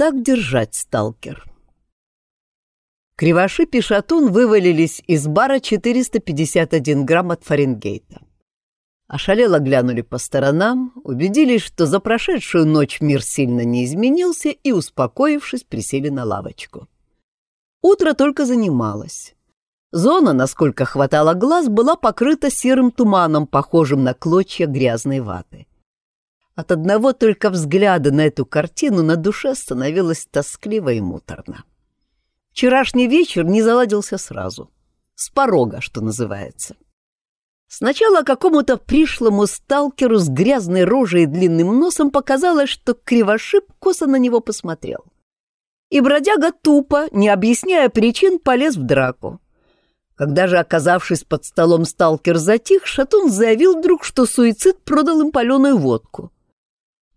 так держать, сталкер. Кривошип и Шатун вывалились из бара 451 грамм от Фаренгейта. Ошалело глянули по сторонам, убедились, что за прошедшую ночь мир сильно не изменился и, успокоившись, присели на лавочку. Утро только занималось. Зона, насколько хватало глаз, была покрыта серым туманом, похожим на клочья грязной ваты. От одного только взгляда на эту картину на душе становилось тоскливо и муторно. Вчерашний вечер не заладился сразу. С порога, что называется. Сначала какому-то пришлому сталкеру с грязной рожей и длинным носом показалось, что кривошип косо на него посмотрел. И бродяга тупо, не объясняя причин, полез в драку. Когда же, оказавшись под столом, сталкер затих, Шатун заявил вдруг, что суицид продал им паленую водку.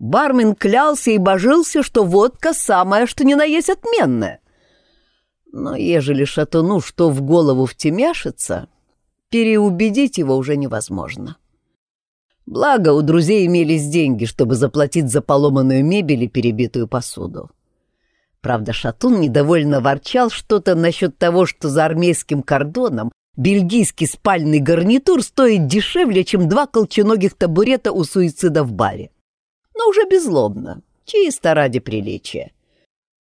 Бармен клялся и божился, что водка самая, что ни на есть отменная. Но ежели шатуну что в голову втемяшится, переубедить его уже невозможно. Благо, у друзей имелись деньги, чтобы заплатить за поломанную мебель и перебитую посуду. Правда, Шатун недовольно ворчал что-то насчет того, что за армейским кордоном бельгийский спальный гарнитур стоит дешевле, чем два колченогих табурета у суицида в баре. Но уже безлобно, чисто ради приличия.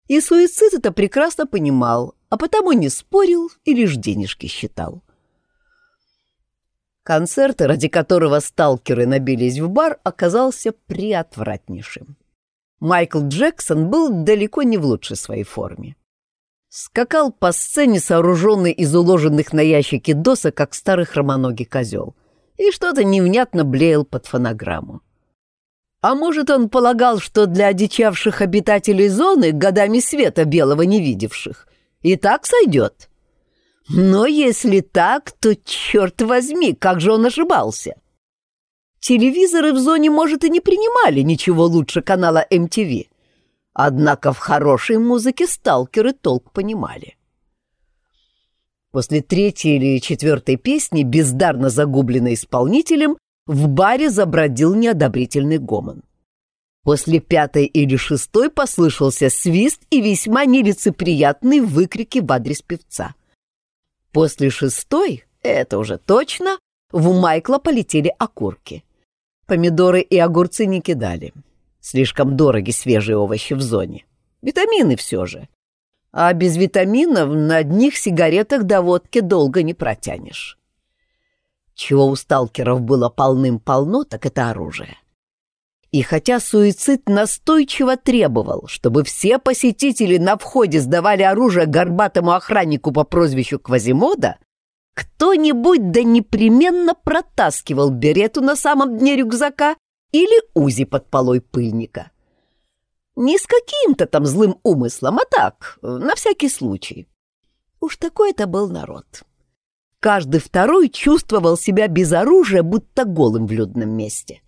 И суицид это прекрасно понимал, а потому не спорил и лишь денежки считал. Концерт, ради которого сталкеры набились в бар, оказался приотвратнейшим. Майкл Джексон был далеко не в лучшей своей форме. Скакал по сцене, сооруженный из уложенных на ящике досок, как старый хромоногий козел, и что-то невнятно блеял под фонограмму. А может, он полагал, что для одичавших обитателей зоны, годами света белого не видевших, и так сойдет. Но если так, то, черт возьми, как же он ошибался? Телевизоры в зоне, может, и не принимали ничего лучше канала MTV. Однако в хорошей музыке сталкеры толк понимали. После третьей или четвертой песни, бездарно загубленной исполнителем, в баре забродил неодобрительный гомон. После пятой или шестой послышался свист и весьма нелицеприятные выкрики в адрес певца. После шестой, это уже точно, в Майкла полетели окурки. Помидоры и огурцы не кидали. Слишком дороги свежие овощи в зоне. Витамины все же. А без витаминов на одних сигаретах до водки долго не протянешь. Чего у сталкеров было полным-полно, так это оружие. И хотя суицид настойчиво требовал, чтобы все посетители на входе сдавали оружие горбатому охраннику по прозвищу Квазимода, кто-нибудь да непременно протаскивал берету на самом дне рюкзака или узи под полой пыльника. Не с каким-то там злым умыслом, а так, на всякий случай. Уж такой это был народ. Каждый второй чувствовал себя без оружия, будто голым в людном месте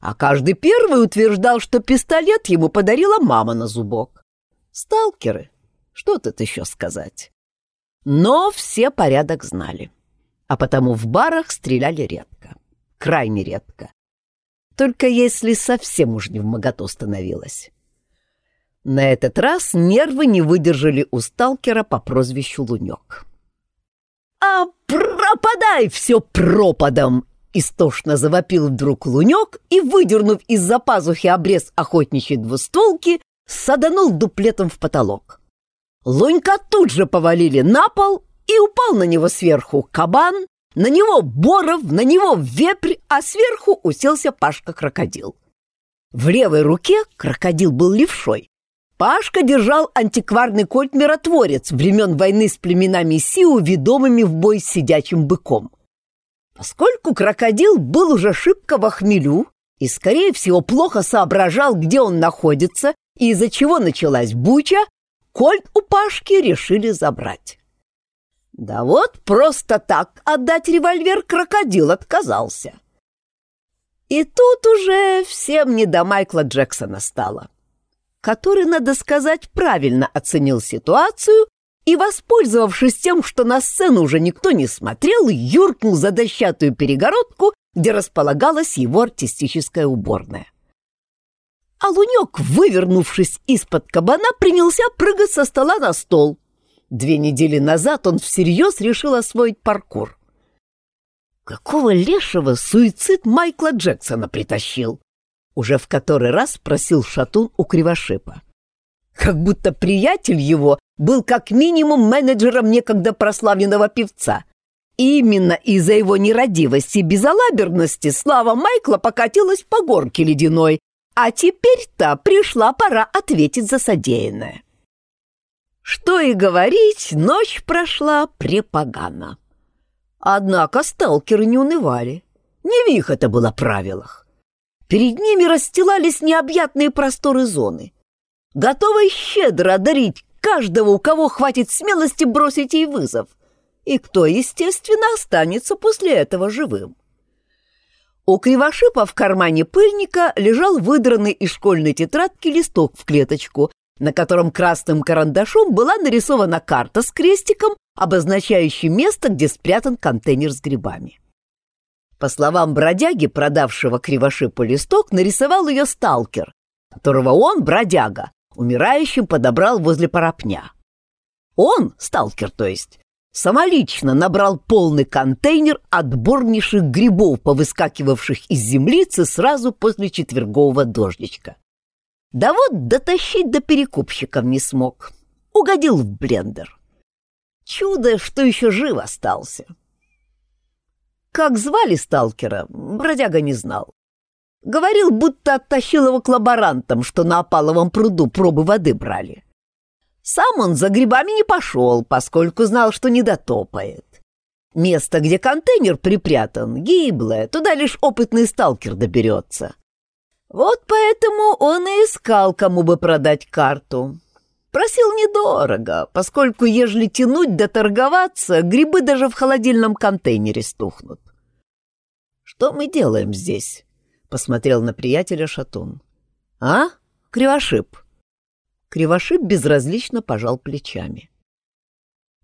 а каждый первый утверждал, что пистолет ему подарила мама на зубок. Сталкеры, что тут еще сказать? Но все порядок знали, а потому в барах стреляли редко, крайне редко. Только если совсем уж не в моготу становилось. На этот раз нервы не выдержали у сталкера по прозвищу Лунек. «А пропадай все пропадом!» Истошно завопил вдруг лунек и, выдернув из-за пазухи обрез охотничьей двустволки, саданул дуплетом в потолок. Лунька тут же повалили на пол, и упал на него сверху кабан, на него боров, на него вепрь, а сверху уселся Пашка-крокодил. В левой руке крокодил был левшой. Пашка держал антикварный кольт-миротворец времен войны с племенами Сиу, ведомыми в бой с сидячим быком. Поскольку крокодил был уже шибко в хмелю и, скорее всего, плохо соображал, где он находится и из-за чего началась буча, кольт у Пашки решили забрать. Да вот просто так отдать револьвер крокодил отказался. И тут уже всем не до Майкла Джексона стало, который, надо сказать, правильно оценил ситуацию и, воспользовавшись тем, что на сцену уже никто не смотрел, юркнул за дощатую перегородку, где располагалась его артистическая уборная. а Лунек, вывернувшись из-под кабана, принялся прыгать со стола на стол. Две недели назад он всерьез решил освоить паркур. Какого лешего суицид Майкла Джексона притащил? Уже в который раз спросил Шатун у Кривошипа. Как будто приятель его был как минимум менеджером некогда прославленного певца. И именно из-за его нерадивости и безалаберности слава Майкла покатилась по горке ледяной, а теперь-то пришла пора ответить за содеянное. Что и говорить, ночь прошла препогано. Однако сталкеры не унывали. Не в их это было правилах. Перед ними расстилались необъятные просторы зоны, готовые щедро одарить каждого, у кого хватит смелости бросить ей вызов, и кто, естественно, останется после этого живым. У Кривошипа в кармане пыльника лежал выдранный из школьной тетрадки листок в клеточку, на котором красным карандашом была нарисована карта с крестиком обозначающий место, где спрятан контейнер с грибами. По словам бродяги, продавшего кривошипу листок, нарисовал ее сталкер, которого он, бродяга, умирающим подобрал возле парапня. Он, сталкер то есть, самолично набрал полный контейнер отборнейших грибов, повыскакивавших из землицы сразу после четвергового дождичка. Да вот дотащить до перекупщиков не смог. Угодил в блендер. Чудо, что еще жив остался. Как звали сталкера, бродяга не знал. Говорил, будто оттащил его к лаборантам, что на опаловом пруду пробы воды брали. Сам он за грибами не пошел, поскольку знал, что не дотопает. Место, где контейнер припрятан, гиблое, туда лишь опытный сталкер доберется. Вот поэтому он и искал, кому бы продать карту. Просил недорого, поскольку, ежели тянуть да торговаться, грибы даже в холодильном контейнере стухнут. «Что мы делаем здесь?» — посмотрел на приятеля Шатун. «А? Кривошип?» Кривошип безразлично пожал плечами.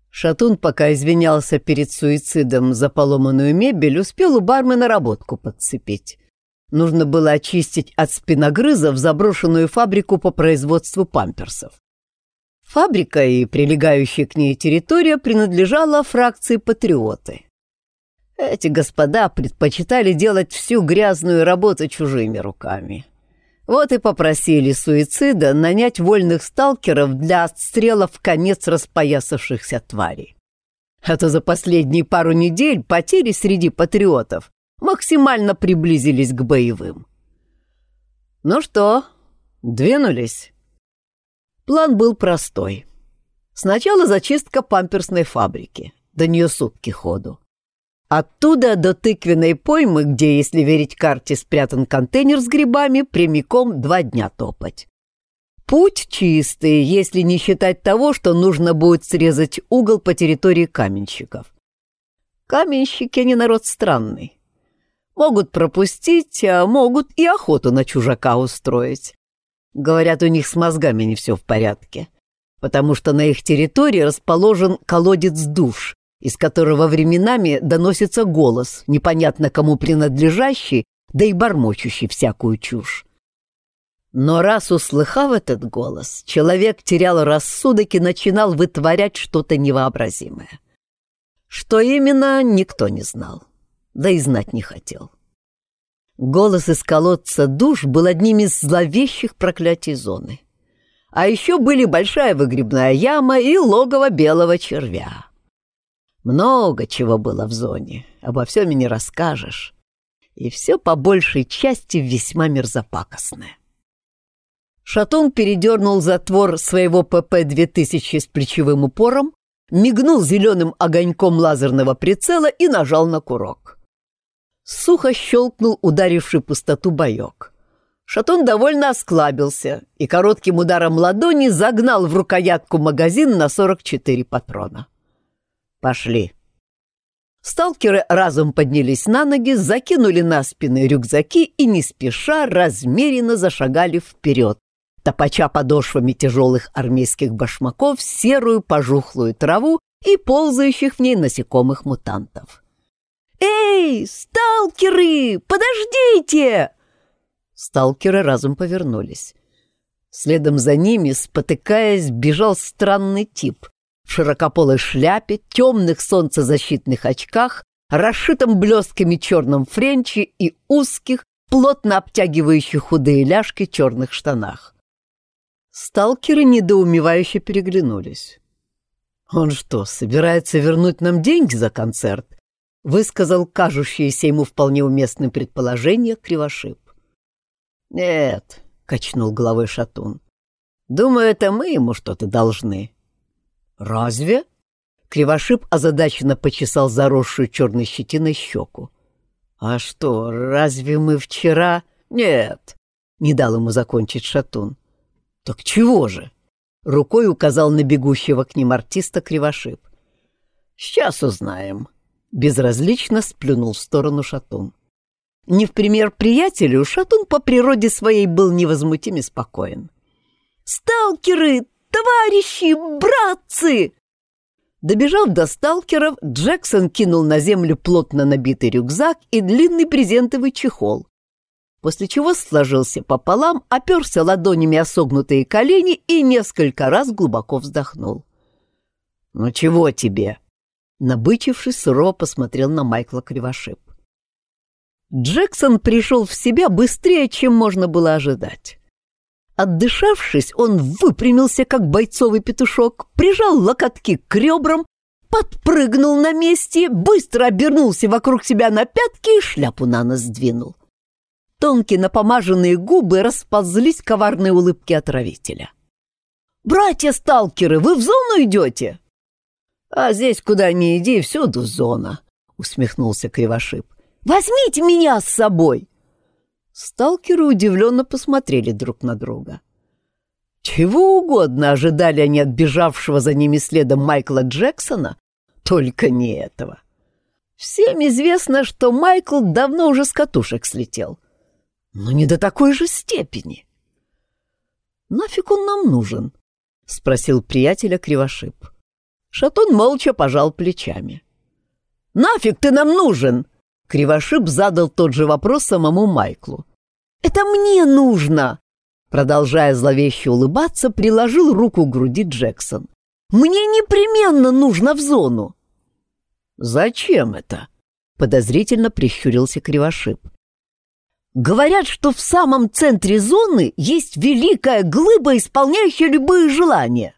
Шатун, пока извинялся перед суицидом за поломанную мебель, успел у бармена работку подцепить. Нужно было очистить от спиногрызов заброшенную фабрику по производству памперсов. Фабрика и прилегающая к ней территория принадлежала фракции «Патриоты». Эти господа предпочитали делать всю грязную работу чужими руками. Вот и попросили суицида нанять вольных сталкеров для отстрела в конец распоясавшихся тварей. А то за последние пару недель потери среди патриотов максимально приблизились к боевым. «Ну что, двинулись?» План был простой. Сначала зачистка памперсной фабрики, до нее сутки ходу. Оттуда до тыквенной поймы, где, если верить карте, спрятан контейнер с грибами, прямиком два дня топать. Путь чистый, если не считать того, что нужно будет срезать угол по территории каменщиков. Каменщики не народ странный. Могут пропустить, а могут и охоту на чужака устроить. Говорят, у них с мозгами не все в порядке, потому что на их территории расположен колодец душ, из которого временами доносится голос, непонятно кому принадлежащий, да и бормочущий всякую чушь. Но раз услыхав этот голос, человек терял рассудок и начинал вытворять что-то невообразимое. Что именно, никто не знал, да и знать не хотел. Голос из колодца душ был одним из зловещих проклятий зоны. А еще были большая выгребная яма и логово белого червя. Много чего было в зоне, обо всем и не расскажешь. И все по большей части весьма мерзопакостное. Шатун передернул затвор своего ПП-2000 с плечевым упором, мигнул зеленым огоньком лазерного прицела и нажал на курок. Сухо щелкнул ударивший пустоту боек. Шатун довольно осклабился и коротким ударом ладони загнал в рукоятку магазин на 44 патрона. «Пошли». Сталкеры разом поднялись на ноги, закинули на спины рюкзаки и не спеша размеренно зашагали вперед, топача подошвами тяжелых армейских башмаков серую пожухлую траву и ползающих в ней насекомых-мутантов. «Эй, сталкеры, подождите!» Сталкеры разом повернулись. Следом за ними, спотыкаясь, бежал странный тип в широкополой шляпе, темных солнцезащитных очках, расшитом блестками черном френче и узких, плотно обтягивающих худые ляжки черных штанах. Сталкеры недоумевающе переглянулись. «Он что, собирается вернуть нам деньги за концерт?» — высказал кажущееся ему вполне уместное предположение Кривошип. «Нет», — качнул головой Шатун. «Думаю, это мы ему что-то должны». «Разве?» Кривошип озадаченно почесал заросшую черной щетиной щеку. «А что, разве мы вчера...» «Нет», — не дал ему закончить Шатун. «Так чего же?» — рукой указал на бегущего к ним артиста Кривошип. «Сейчас узнаем», — безразлично сплюнул в сторону Шатун. Не в пример приятелю, Шатун по природе своей был невозмутим и спокоен. «Сталкеры! Товарищи! Братцы!» Добежав до сталкеров, Джексон кинул на землю плотно набитый рюкзак и длинный брезентовый чехол, после чего сложился пополам, оперся ладонями о согнутые колени и несколько раз глубоко вздохнул. «Ну чего тебе?» Набычившись, сурово посмотрел на Майкла Кривошип. Джексон пришел в себя быстрее, чем можно было ожидать. Отдышавшись, он выпрямился, как бойцовый петушок, прижал локотки к ребрам, подпрыгнул на месте, быстро обернулся вокруг себя на пятки и шляпу на нос сдвинул. Тонкие напомаженные губы расползлись коварные улыбки отравителя. «Братья-сталкеры, вы в зону идете?» «А здесь куда ни иди, всюду зона», — усмехнулся Кривошип. Возьмите меня с собой!» Сталкеры удивленно посмотрели друг на друга. Чего угодно ожидали они от бежавшего за ними следом Майкла Джексона, только не этого. Всем известно, что Майкл давно уже с катушек слетел. Но не до такой же степени. «Нафиг он нам нужен?» — спросил приятеля Кривошип. Шатун молча пожал плечами. «Нафиг ты нам нужен?» Кривошип задал тот же вопрос самому Майклу. «Это мне нужно!» Продолжая зловеще улыбаться, приложил руку к груди Джексон. «Мне непременно нужно в зону!» «Зачем это?» — подозрительно прищурился Кривошип. «Говорят, что в самом центре зоны есть великая глыба, исполняющая любые желания».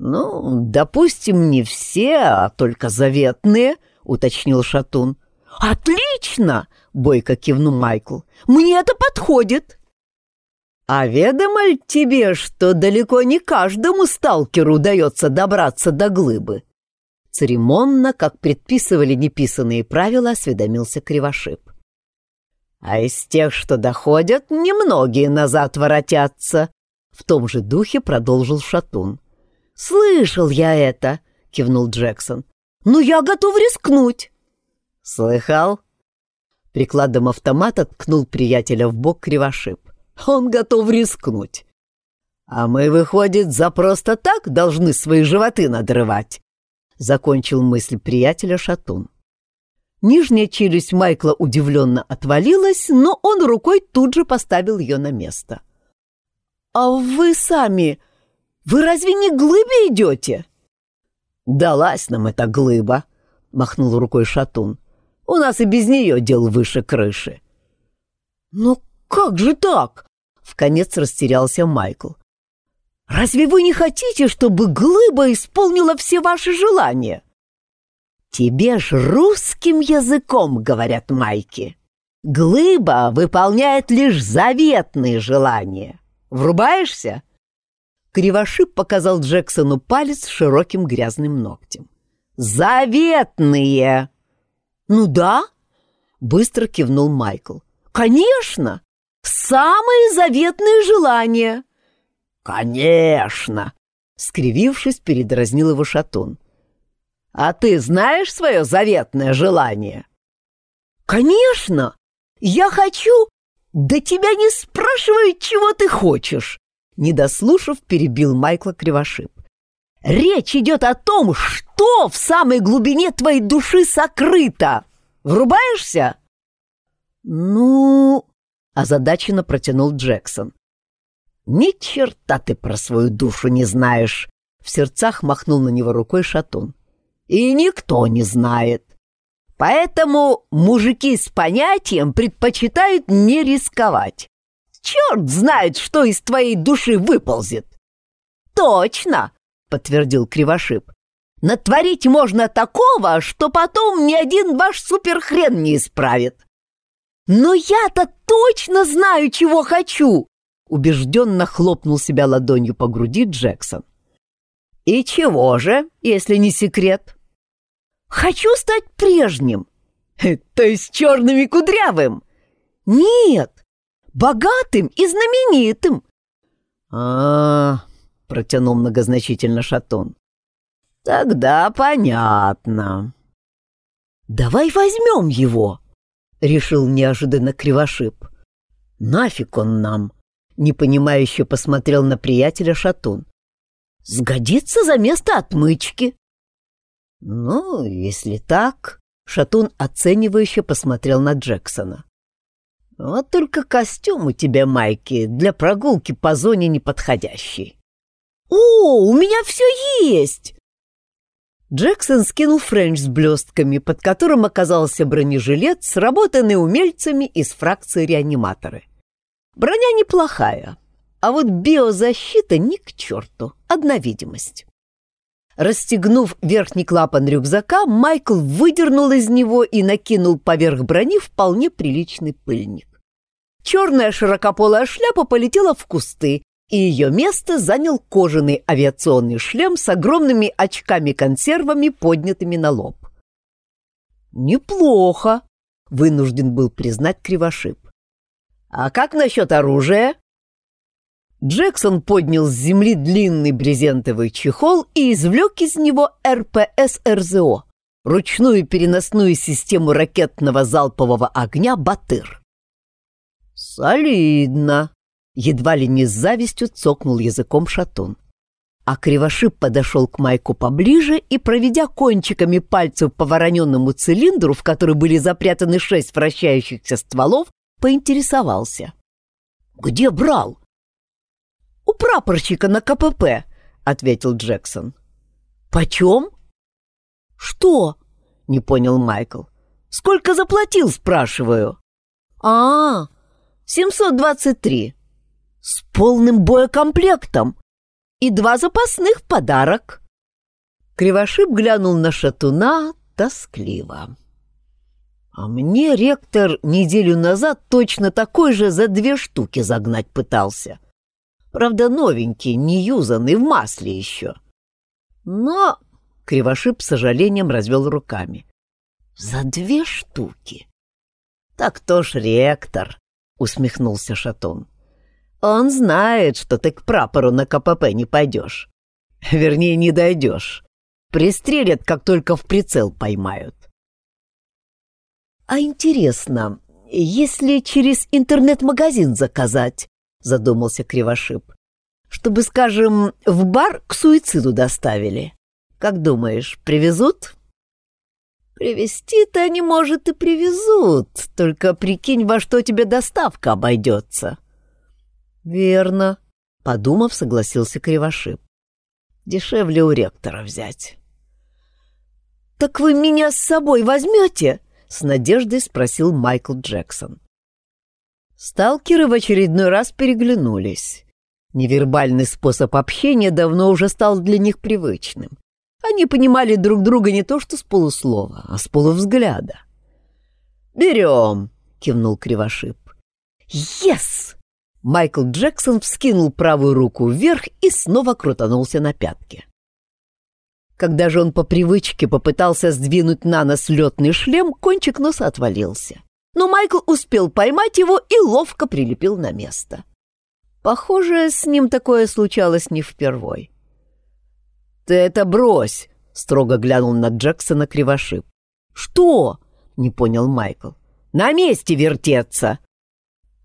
«Ну, допустим, не все, а только заветные», — уточнил Шатун. «Отлично!» — бойко кивнул Майкл. «Мне это подходит!» «А ведомо ли тебе, что далеко не каждому сталкеру удается добраться до глыбы?» Церемонно, как предписывали неписанные правила, осведомился Кривошип. «А из тех, что доходят, немногие назад воротятся», — в том же духе продолжил Шатун. «Слышал я это», — кивнул Джексон. «Но я готов рискнуть». «Слыхал?» Прикладом автомата ткнул приятеля в бок кривошип. «Он готов рискнуть. А мы, выходит, за просто так должны свои животы надрывать?» Закончил мысль приятеля Шатун. Нижняя челюсть Майкла удивленно отвалилась, но он рукой тут же поставил ее на место. «А вы сами, вы разве не глыбе идете?» «Далась нам эта глыба», — махнул рукой Шатун. У нас и без нее дел выше крыши. Но как же так? Вконец растерялся Майкл. Разве вы не хотите, чтобы глыба исполнила все ваши желания? Тебе ж русским языком, говорят майки. Глыба выполняет лишь заветные желания. Врубаешься? Кривошип показал Джексону палец широким грязным ногтем. «Заветные!» «Ну да», — быстро кивнул Майкл. «Конечно! Самые заветные желания!» «Конечно!» — скривившись, передразнил его Шатун. «А ты знаешь свое заветное желание?» «Конечно! Я хочу...» «Да тебя не спрашивают, чего ты хочешь!» Недослушав, перебил Майкла Кривошип. Речь идет о том, что в самой глубине твоей души сокрыто. Врубаешься? Ну, озадаченно протянул Джексон. «Ни черта ты про свою душу не знаешь!» В сердцах махнул на него рукой Шатун. «И никто не знает. Поэтому мужики с понятием предпочитают не рисковать. Черт знает, что из твоей души выползет!» «Точно!» — подтвердил Кривошип. «Натворить можно такого, что потом ни один ваш суперхрен не исправит!» «Но я-то точно знаю, чего хочу!» Убежденно хлопнул себя ладонью по груди Джексон. «И чего же, если не секрет?» «Хочу стать прежним!» «То есть черным и кудрявым?» «Нет, богатым и знаменитым!» «А-а-а!» протянул многозначительно Шатун. «Тогда понятно». «Давай возьмем его!» — решил неожиданно Кривошип. «Нафиг он нам?» — непонимающе посмотрел на приятеля Шатун. «Сгодится за место отмычки». «Ну, если так...» — Шатун оценивающе посмотрел на Джексона. «Вот только костюм у тебя, Майки, для прогулки по зоне неподходящий». «О, у меня все есть!» Джексон скинул френч с блестками, под которым оказался бронежилет, сработанный умельцами из фракции реаниматоры. Броня неплохая, а вот биозащита ни к черту, одна видимость. Расстегнув верхний клапан рюкзака, Майкл выдернул из него и накинул поверх брони вполне приличный пыльник. Черная широкополая шляпа полетела в кусты, и ее место занял кожаный авиационный шлем с огромными очками-консервами, поднятыми на лоб. «Неплохо», — вынужден был признать Кривошип. «А как насчет оружия?» Джексон поднял с земли длинный брезентовый чехол и извлек из него РПС-РЗО, ручную переносную систему ракетного залпового огня «Батыр». «Солидно!» — едва ли не с завистью цокнул языком шатун. А кривошип подошел к Майку поближе и, проведя кончиками пальцев по вороненному цилиндру, в который были запрятаны шесть вращающихся стволов, поинтересовался. «Где брал?» «У прапорщика на КПП», — ответил Джексон. «Почем?» «Что?» — не понял Майкл. «Сколько заплатил, спрашиваю?» «А, -а 723. С полным боекомплектом. И два запасных в подарок. Кривошип глянул на шатуна тоскливо. А мне ректор неделю назад точно такой же за две штуки загнать пытался. Правда, новенький, не юзанный, в масле еще. Но Кривошип с сожалением развел руками. За две штуки. Так то ж ректор усмехнулся Шатун. Он знает, что ты к прапору на КПП не пойдешь. Вернее, не дойдешь. Пристрелят, как только в прицел поймают. А интересно, если через интернет-магазин заказать, задумался Кривошип, чтобы, скажем, в бар к суициду доставили. Как думаешь, привезут? Привезти-то они, может, и привезут, только прикинь, во что тебе доставка обойдется. «Верно», — подумав, согласился Кривошип. «Дешевле у ректора взять». «Так вы меня с собой возьмете?» — с надеждой спросил Майкл Джексон. Сталкеры в очередной раз переглянулись. Невербальный способ общения давно уже стал для них привычным. Они понимали друг друга не то что с полуслова, а с полувзгляда. «Берем!» — кивнул Кривошип. «Ес!» Майкл Джексон вскинул правую руку вверх и снова крутанулся на пятке. Когда же он по привычке попытался сдвинуть на нос летный шлем, кончик носа отвалился. Но Майкл успел поймать его и ловко прилепил на место. Похоже, с ним такое случалось не впервой. «Ты это брось!» — строго глянул на Джексона кривошип. «Что?» — не понял Майкл. «На месте вертеться!»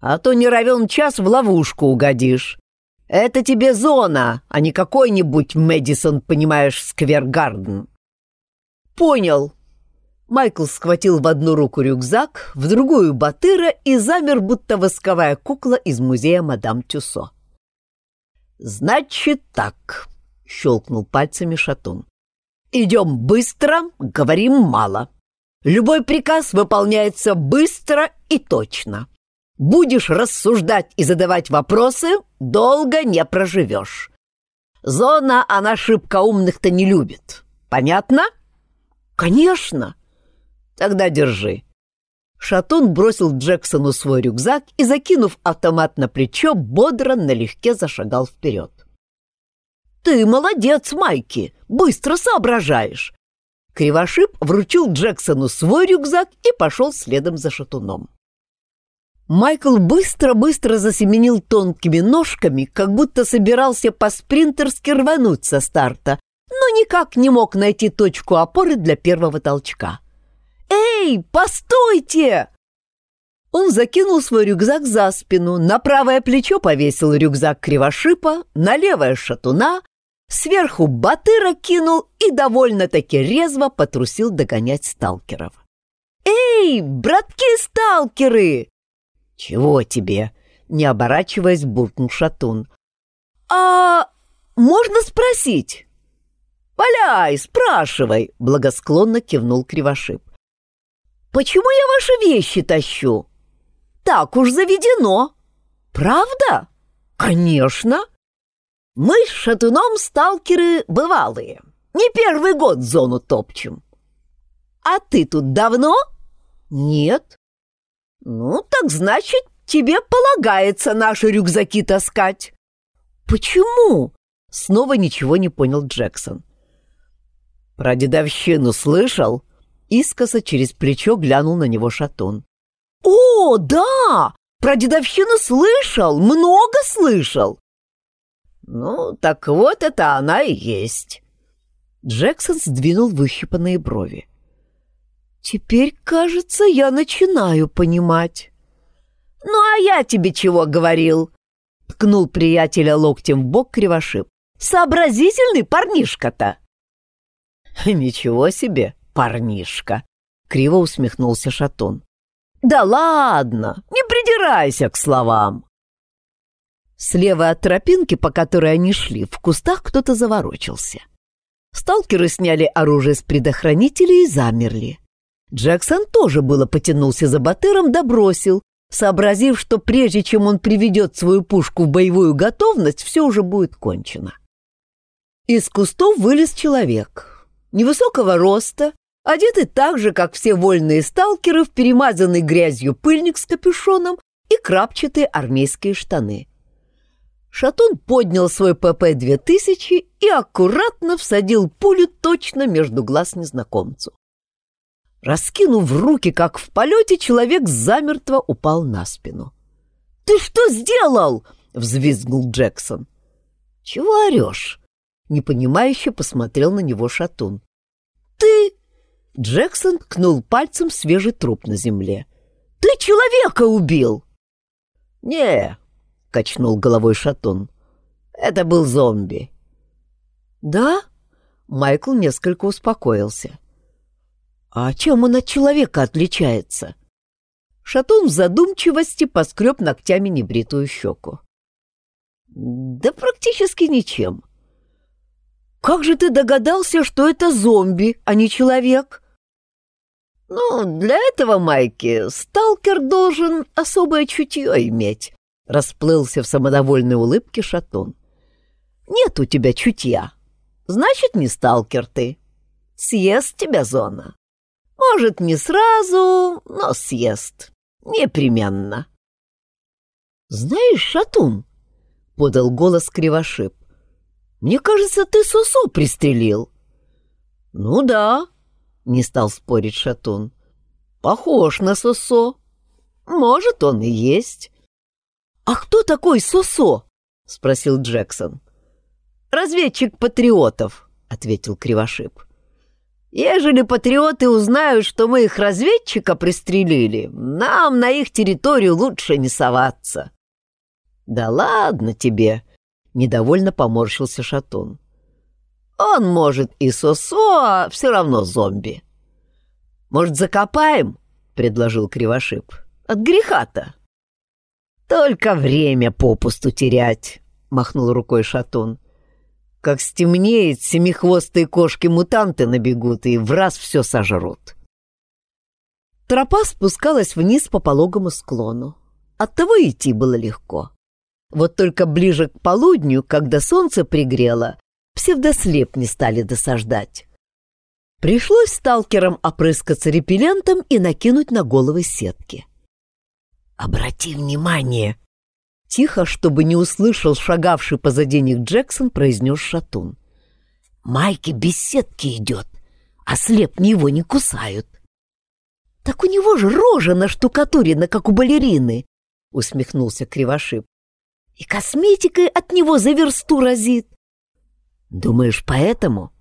а то не равен час в ловушку угодишь. Это тебе зона, а не какой-нибудь Мэдисон, понимаешь, Сквергарден. Понял. Майкл схватил в одну руку рюкзак, в другую — батыра и замер, будто восковая кукла из музея мадам Тюсо. «Значит так», — щелкнул пальцами Шатун. «Идем быстро, говорим мало. Любой приказ выполняется быстро и точно. Будешь рассуждать и задавать вопросы, долго не проживешь. Зона она шибко умных-то не любит. Понятно?» «Конечно!» «Тогда держи». Шатун бросил Джексону свой рюкзак и, закинув автомат на плечо, бодро налегке зашагал вперед. «Ты молодец, Майки! Быстро соображаешь!» Кривошип вручил Джексону свой рюкзак и пошел следом за шатуном. Майкл быстро-быстро засеменил тонкими ножками, как будто собирался по-спринтерски рвануть со старта, но никак не мог найти точку опоры для первого толчка. «Эй, постойте!» Он закинул свой рюкзак за спину, на правое плечо повесил рюкзак кривошипа, на левое шатуна, сверху батыра кинул и довольно-таки резво потрусил догонять сталкеров. «Эй, братки-сталкеры!» «Чего тебе?» — не оборачиваясь, буркнул шатун. «А можно спросить?» «Валяй, спрашивай!» — благосклонно кивнул Кривошип. «Почему я ваши вещи тащу?» «Так уж заведено!» «Правда?» «Конечно!» «Мы с Шатуном сталкеры бывалые. Не первый год зону топчем». «А ты тут давно?» «Нет». «Ну, так значит, тебе полагается наши рюкзаки таскать». «Почему?» Снова ничего не понял Джексон. «Про дедовщину слышал?» Искоса через плечо глянул на него Шатун. «О, да! Про дедовщину слышал, много слышал!» «Ну, так вот это она и есть!» Джексон сдвинул выщипанные брови. «Теперь, кажется, я начинаю понимать». «Ну, а я тебе чего говорил?» — ткнул приятеля локтем в бок кривошип. «Сообразительный парнишка-то!» «Ничего себе, парнишка!» — криво усмехнулся Шатун. «Да ладно, не придирайся к словам!» Слева от тропинки, по которой они шли, в кустах кто-то заворочился. Сталкеры сняли оружие с предохранителей и замерли. Джексон тоже было потянулся за батыром да сообразив, что прежде чем он приведет свою пушку в боевую готовность, все уже будет кончено. Из кустов вылез человек. Невысокого роста, одетый так же, как все вольные сталкеры, в перемазанный грязью пыльник с капюшоном и крапчатые армейские штаны. Шатун поднял свой ПП-2000 и аккуратно всадил пулю точно между глаз незнакомцу. Раскинув руки, как в полете, человек замертво упал на спину. «Ты что сделал?» — взвизгнул Джексон. «Чего орешь?» Непонимающе посмотрел на него Шатун. «Ты...» Джексон ткнул пальцем свежий труп на земле. «Ты человека убил!» «Не», — качнул головой Шатун. «Это был зомби». «Да?» Майкл несколько успокоился. «А чем он от человека отличается?» Шатун в задумчивости поскреб ногтями небритую щеку. «Да практически ничем. Как же ты догадался, что это зомби, а не человек? Ну, для этого, Майки, сталкер должен особое чутье иметь, расплылся в самодовольной улыбке Шатун. Нет у тебя чутья. Значит, не сталкер ты. Съест тебя зона. Может, не сразу, но съест. Непременно. Знаешь, Шатун, — подал голос Кривошип, мне кажется, ты Сосо пристрелил. Ну да, не стал спорить Шатун. Похож на Сосо. Может, он и есть. А кто такой Сосо? спросил Джексон. Разведчик патриотов, ответил Кривошип. Ежели патриоты узнают, что мы их разведчика пристрелили, нам на их территорию лучше не соваться. Да ладно тебе, Недовольно поморщился Шатун. «Он, может, и сосо, а все равно зомби». Может, закопаем?» — предложил Кривошип. «От греха-то». «Только время попусту терять», — махнул рукой Шатун. «Как стемнеет, семихвостые кошки-мутанты набегут и в раз все сожрут». Тропа спускалась вниз по пологому склону. Оттого идти было легко. Вот только ближе к полудню, когда солнце пригрело, псевдослеп не стали досаждать. Пришлось сталкерам опрыскаться репеллентом и накинуть на головы сетки. «Обрати внимание!» Тихо, чтобы не услышал шагавший позади них Джексон, произнес Шатун. «Майки без сетки идет, а слепни его не кусают». «Так у него же рожа наштукатурена, как у балерины!» — усмехнулся Кривошип. «И косметикой от него за версту разит». «Думаешь, поэтому?»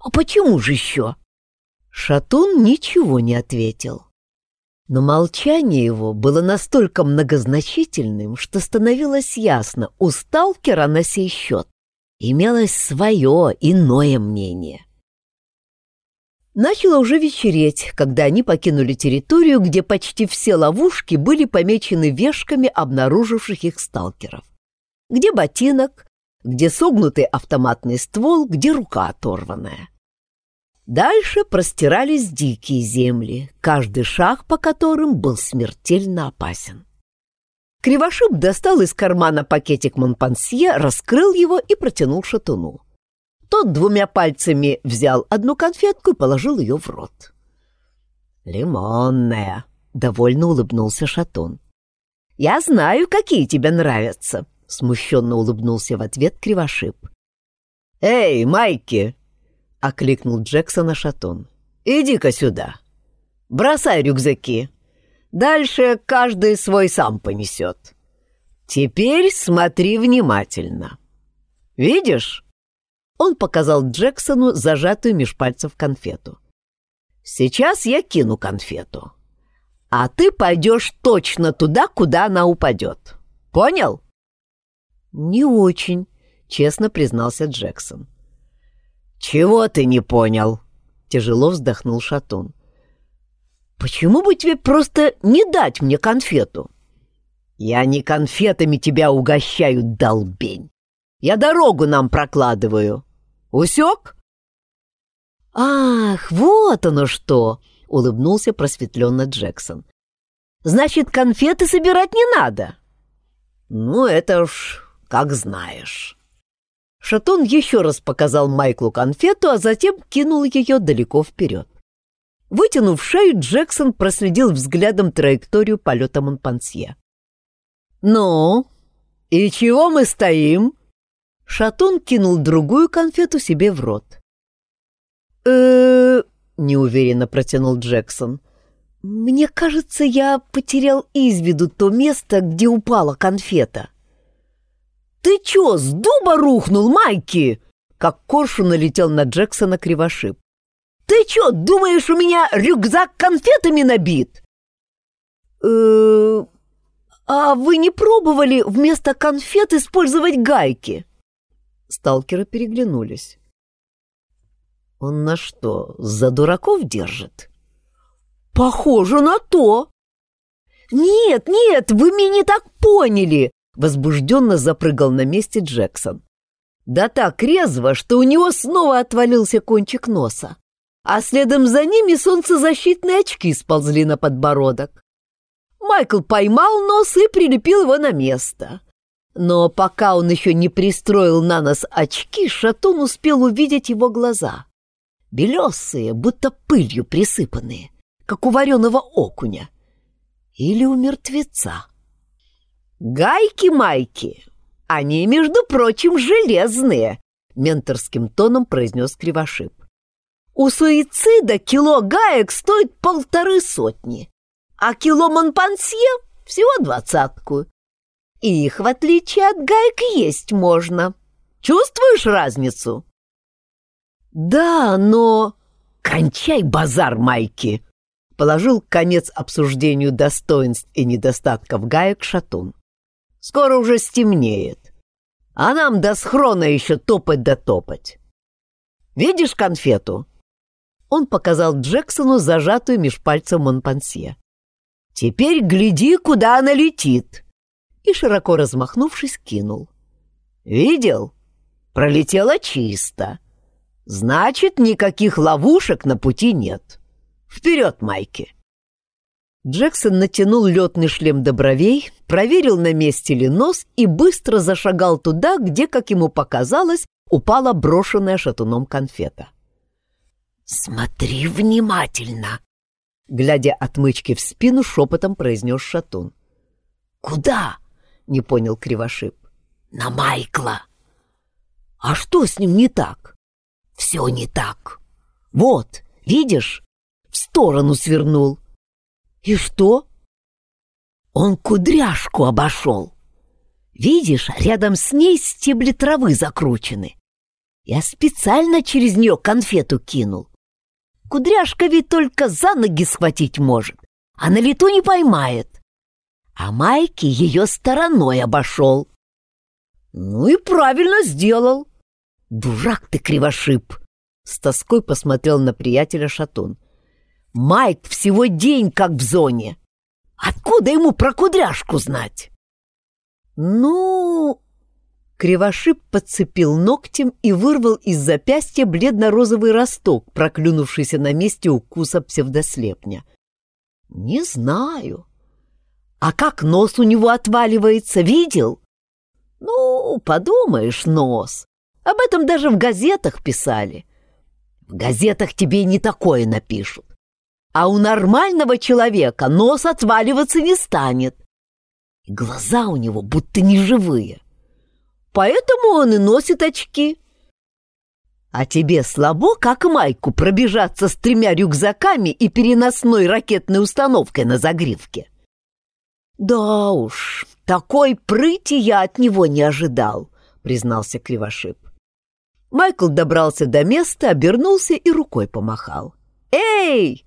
«А почему же еще?» Шатун ничего не ответил. Но молчание его было настолько многозначительным, что становилось ясно, у сталкера на сей счет имелось свое иное мнение. Начало уже вечереть, когда они покинули территорию, где почти все ловушки были помечены вешками обнаруживших их сталкеров. Где ботинок, где согнутый автоматный ствол, где рука оторванная. Дальше простирались дикие земли, каждый шаг по которым был смертельно опасен. Кривошип достал из кармана пакетик Монпансье, раскрыл его и протянул шатуну. Тот двумя пальцами взял одну конфетку и положил ее в рот. «Лимонная», — довольно улыбнулся шатун. «Я знаю, какие тебе нравятся», Смущенно улыбнулся в ответ Кривошип. «Эй, Майки!» — окликнул Джексона Шатун. «Иди-ка сюда. Бросай рюкзаки. Дальше каждый свой сам понесет. Теперь смотри внимательно. Видишь?» Он показал Джексону зажатую меж пальцев конфету. «Сейчас я кину конфету, а ты пойдешь точно туда, куда она упадет. Понял?» «Не очень», — честно признался Джексон. «Чего ты не понял?» — тяжело вздохнул Шатун. «Почему бы тебе просто не дать мне конфету?» «Я не конфетами тебя угощаю, долбень. Я дорогу нам прокладываю. Усек?» «Ах, вот оно что!» — улыбнулся просветленно Джексон. «Значит, конфеты собирать не надо?» «Ну, это уж как знаешь». Шатун еще раз показал Майклу конфету, а затем кинул ее далеко вперед. Вытянув шею, Джексон проследил взглядом траекторию полета Монпансье. «Ну, и чего мы стоим?» Шатун кинул другую конфету себе в рот. э неуверенно протянул Джексон. «Мне кажется, я потерял из виду то место, где упала конфета». «Ты чё, с дуба рухнул, Майки?» Как коршун налетел на Джексона кривошип. «Ты чё, думаешь, у меня рюкзак конфетами набит?» э «А вы не пробовали вместо конфет использовать гайки?» Сталкеры переглянулись. «Он на что, за дураков держит?» «Похоже на то!» «Нет, нет, вы меня не так поняли!» Возбужденно запрыгал на месте Джексон. Да так резво, что у него снова отвалился кончик носа. А следом за ними солнцезащитные очки сползли на подбородок. Майкл поймал нос и прилепил его на место. Но пока он еще не пристроил на нос очки, Шатун успел увидеть его глаза. Белесые, будто пылью присыпанные, как у вареного окуня. Или у мертвеца. «Гайки-майки! Они, между прочим, железные!» — менторским тоном произнес Кривошип. «У суицида кило гаек стоит полторы сотни, а кило монпансье — всего двадцатку. И их, в отличие от гаек, есть можно. Чувствуешь разницу?» «Да, но...» «Кончай базар, Майки!» Положил конец обсуждению достоинств и недостатков гаек Шатун. Скоро уже стемнеет. А нам до схрона еще топать да топать. Видишь конфету? Он показал Джексону зажатую меж пальцем Монпансье. «Теперь гляди, куда она летит!» И, широко размахнувшись, кинул. «Видел? Пролетела чисто. Значит, никаких ловушек на пути нет. Вперед, Майки!» Джексон натянул летный шлем до бровей, проверил, на месте ли нос, и быстро зашагал туда, где, как ему показалось, упала брошенная шатуном конфета. «Смотри внимательно!» Глядя отмычки в спину, шепотом произнес шатун. «Куда?» — не понял Кривошип. «На Майкла!» «А что с ним не так?» «Все не так. Вот, видишь, в сторону свернул. И что? Он кудряшку обошел. Видишь, рядом с ней стебли травы закручены. Я специально через нее конфету кинул. Кудряшка ведь только за ноги схватить может, а на лету не поймает. А Майки ее стороной обошел. Ну и правильно сделал. Дурак ты, кривошип! С тоской посмотрел на приятеля Шатун. Майк всего день как в зоне. Откуда ему про кудряшку знать? Ну... Кривошип подцепил ногтем и вырвал из запястья бледно-розовый росток, проклюнувшийся на месте укуса псевдослепня. «Не знаю. А как нос у него отваливается, видел?» «Ну, подумаешь, нос. Об этом даже в газетах писали. В газетах тебе не такое напишут. А у нормального человека нос отваливаться не станет. Глаза у него будто неживые. Поэтому он и носит очки. А тебе слабо, как майку, пробежаться с тремя рюкзаками и переносной ракетной установкой на загривке? Да уж, такой прыти я от него не ожидал, признался Кривошип. Майкл добрался до места, обернулся и рукой помахал. «Эй,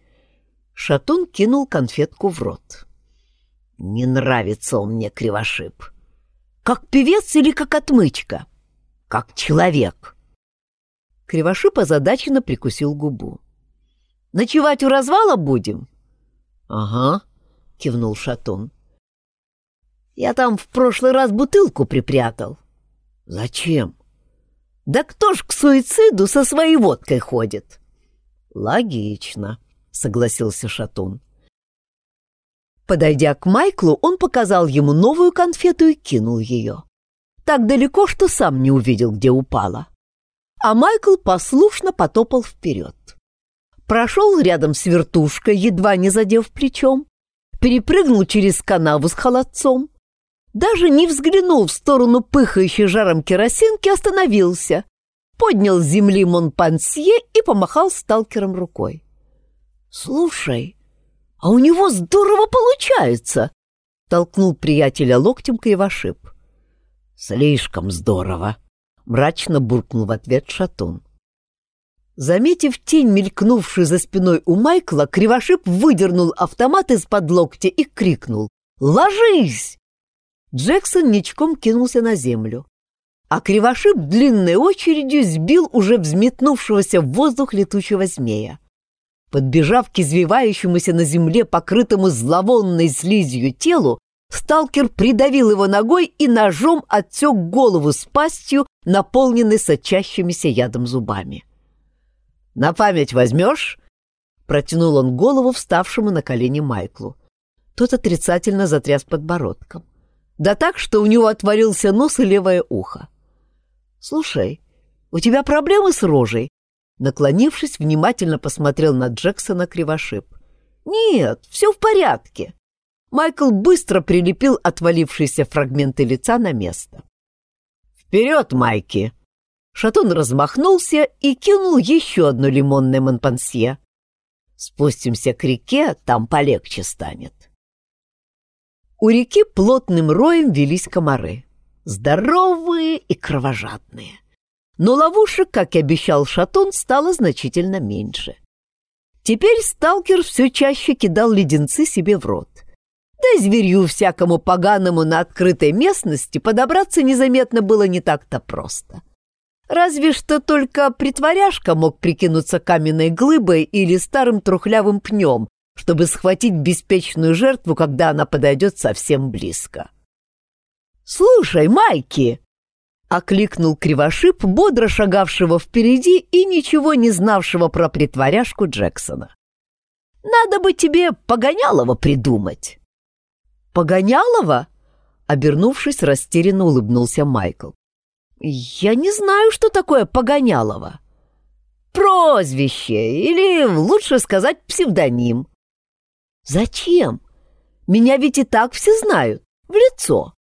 Шатун кинул конфетку в рот. «Не нравится он мне, кривошип. Как певец или как отмычка? Как человек?» Кривошип озадаченно прикусил губу. «Ночевать у развала будем?» «Ага», — кивнул Шатун. «Я там в прошлый раз бутылку припрятал». «Зачем?» «Да кто ж к суициду со своей водкой ходит?» «Логично», — согласился Шатун. Подойдя к Майклу, он показал ему новую конфету и кинул ее. Так далеко, что сам не увидел, где упала. А Майкл послушно потопал вперед. Прошел рядом с вертушкой, едва не задев плечом, перепрыгнул через канаву с холодцом, даже не взглянул в сторону пыхающей жаром керосинки, остановился, поднял с земли Монпансье и помахал сталкером рукой. «Слушай, а у него здорово получается!» — толкнул приятеля локтем Кривошип. «Слишком здорово!» — мрачно буркнул в ответ Шатун. Заметив тень, мелькнувшую за спиной у Майкла, Кривошип выдернул автомат из-под локтя и крикнул «Ложись!». Джексон ничком кинулся на землю, а Кривошип длинной очередью сбил уже взметнувшегося в воздух летучего змея. Подбежав к извивающемуся на земле, покрытому зловонной слизью телу, сталкер придавил его ногой и ножом отсек голову с пастью, наполненной сочащимися ядом зубами. «На память возьмешь?» — протянул он голову вставшему на колени Майклу. Тот отрицательно затряс подбородком. Да так, что у него отворился нос и левое ухо. «Слушай, у тебя проблемы с рожей?» Наклонившись, внимательно посмотрел на Джексона кривошип. «Нет, все в порядке». Майкл быстро прилепил отвалившиеся фрагменты лица на место. «Вперед, Майки!» Шатун размахнулся и кинул еще одно лимонное монпансье. «Спустимся к реке, там полегче станет». У реки плотным роем велись комары. Здоровые и кровожадные но ловушек, как и обещал Шатун, стало значительно меньше. Теперь сталкер все чаще кидал леденцы себе в рот. Да и зверью всякому поганому на открытой местности подобраться незаметно было не так-то просто. Разве что только притворяшка мог прикинуться каменной глыбой или старым трухлявым пнем, чтобы схватить беспечную жертву, когда она подойдет совсем близко. «Слушай, Майки!» — окликнул кривошип, бодро шагавшего впереди и ничего не знавшего про притворяшку Джексона. «Надо бы тебе Погонялова придумать». «Погонялова?» — обернувшись, растерянно улыбнулся Майкл. «Я не знаю, что такое Погонялова». «Прозвище, или, лучше сказать, псевдоним». «Зачем? Меня ведь и так все знают, в лицо».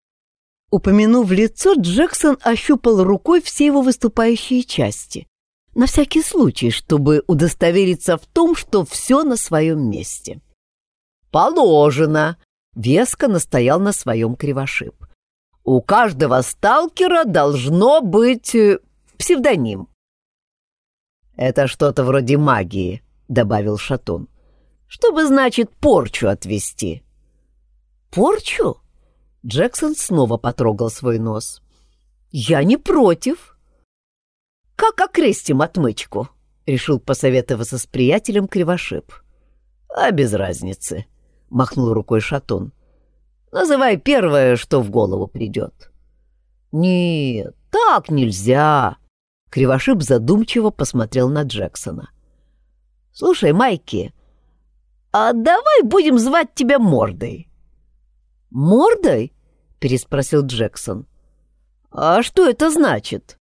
Упомянув лицо, Джексон ощупал рукой все его выступающие части. На всякий случай, чтобы удостовериться в том, что все на своем месте. «Положено!» — веско настоял на своем кривошип. У каждого сталкера должно быть э, псевдоним. «Это что-то вроде магии», — добавил Шатун. «Чтобы, значит, порчу отвести». «Порчу?» Джексон снова потрогал свой нос. «Я не против». «Как окрестим отмычку?» — решил посоветоваться с приятелем Кривошип. «А без разницы», — махнул рукой Шатун. Называй первое, что в голову придет. Нет, так нельзя. Кривошип задумчиво посмотрел на Джексона. Слушай, Майки, а давай будем звать тебя Мордой. Мордой? переспросил Джексон. А что это значит?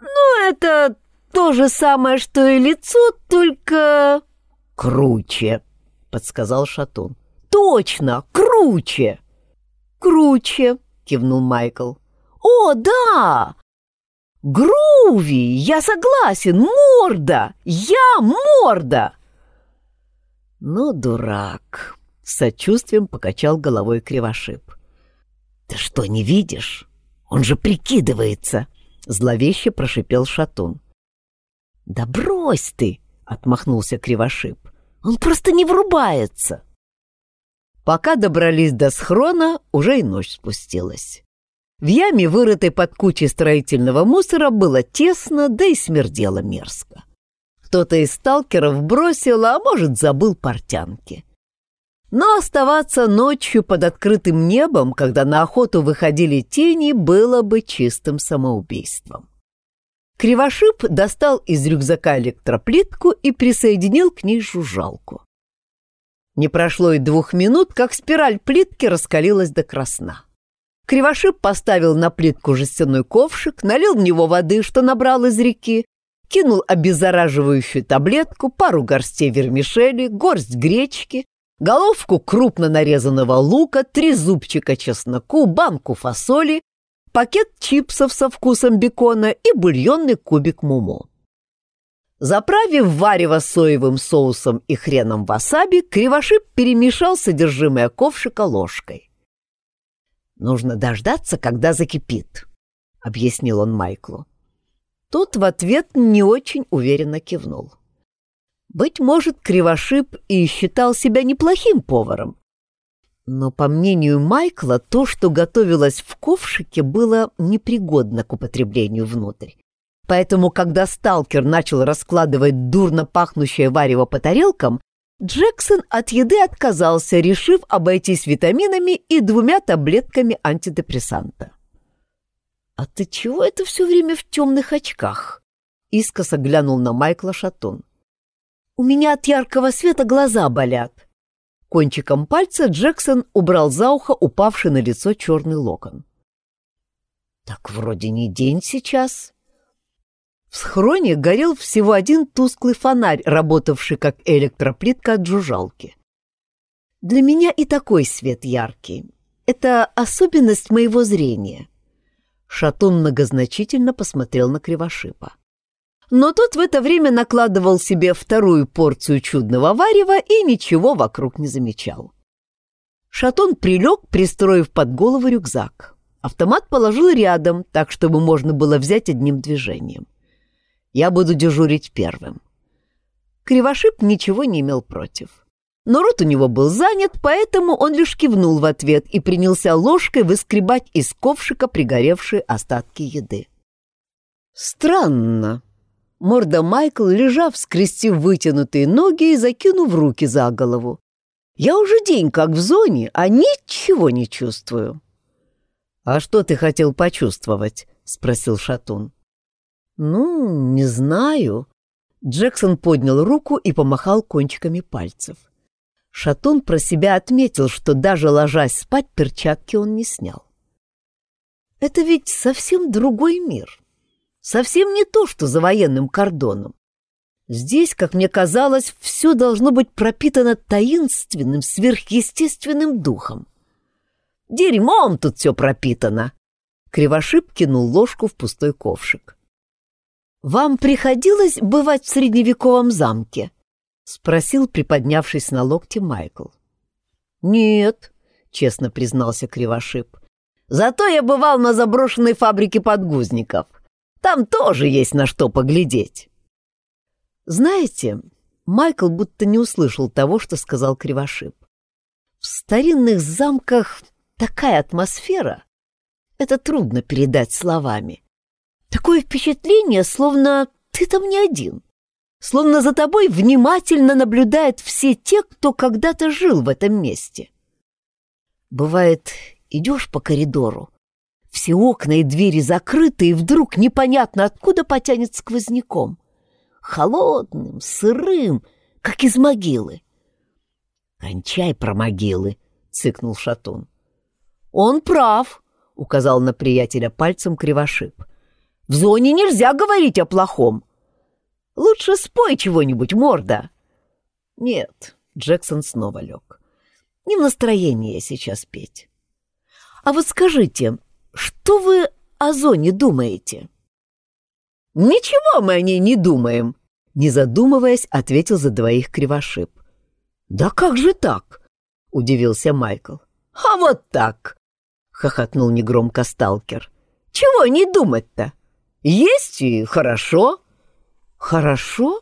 Ну, это то же самое, что и лицо, только круче, подсказал Шатун. Точно, круче!» «Круче!» — кивнул Майкл. «О, да! Груви! Я согласен! Морда! Я морда!» «Ну, дурак!» — с сочувствием покачал головой Кривошип. «Ты что, не видишь? Он же прикидывается!» — зловеще прошипел Шатун. «Да брось ты!» — отмахнулся Кривошип. «Он просто не врубается!» Пока добрались до схрона, уже и ночь спустилась. В яме, вырытой под кучей строительного мусора, было тесно, да и смердело мерзко. Кто-то из сталкеров бросил, а может, забыл портянки. Но оставаться ночью под открытым небом, когда на охоту выходили тени, было бы чистым самоубийством. Кривошип достал из рюкзака электроплитку и присоединил к ней жужжалку. Не прошло и двух минут, как спираль плитки раскалилась до красна. Кривошип поставил на плитку жестяной ковшик, налил в него воды, что набрал из реки, кинул обеззараживающую таблетку, пару горстей вермишели, горсть гречки, головку крупно нарезанного лука, три зубчика чесноку, банку фасоли, пакет чипсов со вкусом бекона и бульонный кубик муму. Заправив варево соевым соусом и хреном васаби, Кривошип перемешал содержимое ковшика ложкой. «Нужно дождаться, когда закипит», — объяснил он Майклу. Тот в ответ не очень уверенно кивнул. Быть может, Кривошип и считал себя неплохим поваром. Но, по мнению Майкла, то, что готовилось в ковшике, было непригодно к употреблению внутрь. Поэтому, когда сталкер начал раскладывать дурно пахнущее варево по тарелкам, Джексон от еды отказался, решив обойтись витаминами и двумя таблетками антидепрессанта. «А ты чего это все время в темных очках?» — искоса глянул на Майкла Шатун. «У меня от яркого света глаза болят». Кончиком пальца Джексон убрал за ухо упавший на лицо черный локон. «Так вроде не день сейчас», в схроне горел всего один тусклый фонарь, работавший как электроплитка от жужжалки. Для меня и такой свет яркий. Это особенность моего зрения. Шатун многозначительно посмотрел на Кривошипа. Но тот в это время накладывал себе вторую порцию чудного варева и ничего вокруг не замечал. Шатун прилег, пристроив под голову рюкзак. Автомат положил рядом, так, чтобы можно было взять одним движением. Я буду дежурить первым. Кривошип ничего не имел против. Но рот у него был занят, поэтому он лишь кивнул в ответ и принялся ложкой выскребать из ковшика пригоревшие остатки еды. Странно. Морда Майкл, лежав, скрестив вытянутые ноги и закинув руки за голову. Я уже день как в зоне, а ничего не чувствую. «А что ты хотел почувствовать?» — спросил Шатун. «Ну, не знаю». Джексон поднял руку и помахал кончиками пальцев. Шатун про себя отметил, что даже ложась спать, перчатки он не снял. «Это ведь совсем другой мир. Совсем не то, что за военным кордоном. Здесь, как мне казалось, все должно быть пропитано таинственным, сверхъестественным духом. Дерьмом тут все пропитано. Кривошип кинул ложку в пустой ковшик. «Вам приходилось бывать в средневековом замке?» — спросил, приподнявшись на локте Майкл. «Нет», — честно признался Кривошип. «Зато я бывал на заброшенной фабрике подгузников. Там тоже есть на что поглядеть». Знаете, Майкл будто не услышал того, что сказал Кривошип. В старинных замках такая атмосфера. Это трудно передать словами. Такое впечатление, словно ты там не один. Словно за тобой внимательно наблюдают все те, кто когда-то жил в этом месте. Бывает, идешь по коридору, все окна и двери закрыты, и вдруг непонятно откуда потянет сквозняком. Холодным, сырым, как из могилы. «Кончай про могилы», — цыкнул Шатун. «Он прав», — указал на приятеля пальцем кривошип. «В зоне нельзя говорить о плохом. Лучше спой чего-нибудь, морда». «Нет», — Джексон снова лег. «Не в настроении я сейчас петь». «А вот скажите, что вы о зоне думаете?» «Ничего мы о ней не думаем», — не задумываясь, ответил за двоих кривошип. «Да как же так?» — удивился Майкл. «А вот так!» хохотнул негромко сталкер. Чего не думать-то? Есть и хорошо. Хорошо?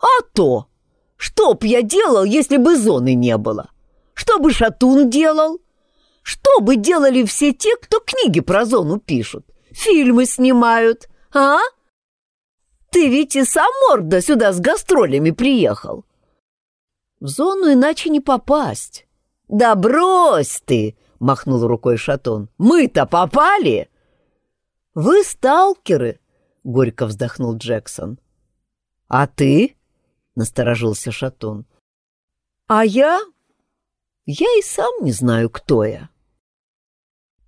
А то! Что б я делал, если бы зоны не было? Что бы Шатун делал? Что бы делали все те, кто книги про зону пишут, фильмы снимают, а? Ты ведь и сам морда сюда с гастролями приехал. В зону иначе не попасть. Да брось ты, махнул рукой Шатон. Мы-то попали. Вы сталкеры, горько вздохнул Джексон. А ты? насторожился Шатон. А я? Я и сам не знаю, кто я.